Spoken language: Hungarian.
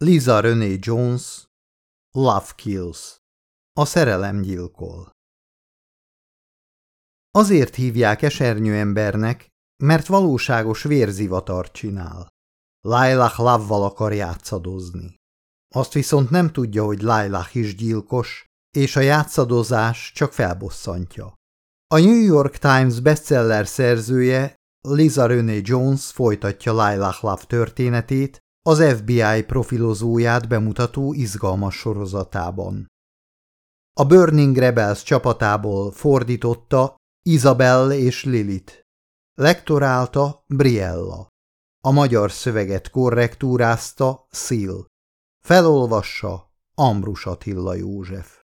Liza René Jones Love Kills A szerelem gyilkol Azért hívják esernyő embernek, mert valóságos vérzivatart csinál. Lailah lavval akar játszadozni. Azt viszont nem tudja, hogy Lailah is gyilkos, és a játszadozás csak felbosszantja. A New York Times bestseller szerzője Liza René Jones folytatja Lailah Love történetét az FBI profilozóját bemutató izgalmas sorozatában. A Burning Rebels csapatából fordította Isabel és Lilith. Lektorálta Briella. A magyar szöveget korrektúrázta Szil. Felolvassa Ambrus Attila József.